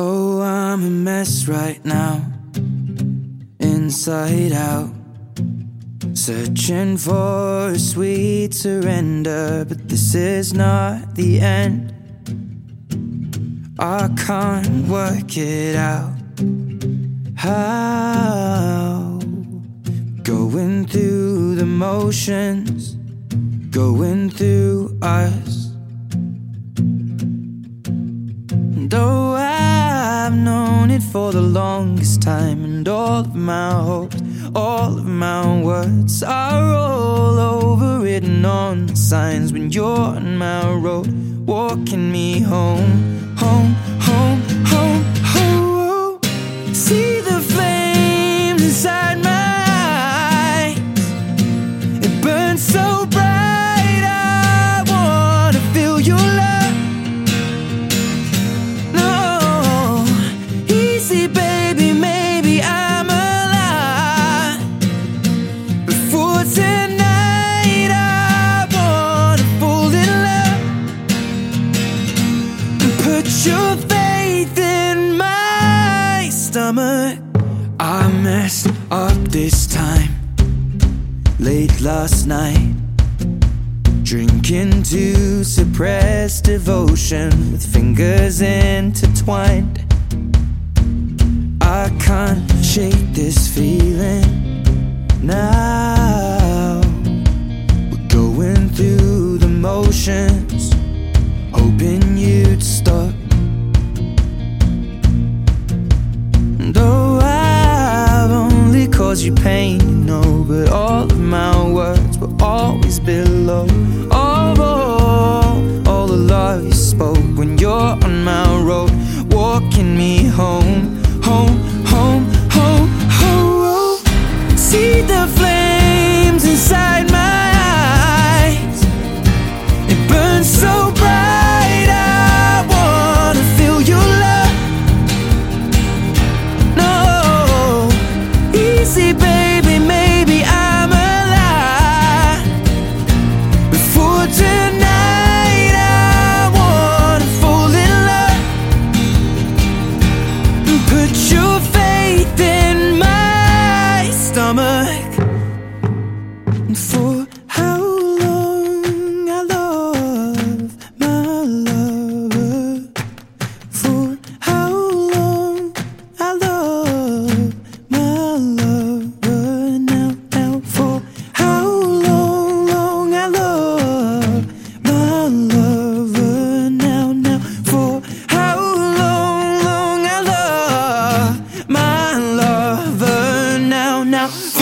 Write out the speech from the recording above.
Oh, I'm a mess right now, inside out. Searching for a sweet surrender, but this is not the end. I can't work it out. How? Going through the motions, going through us. For the longest time, and all of my hopes, all of my words are all over written on signs when you're on my road, walking me home, stomach. I messed up this time, late last night. Drinking to suppress devotion with fingers intertwined. I can't shake this feeling now. We're going through the motions, only caused you pain, you know, but all of my words were always below. now.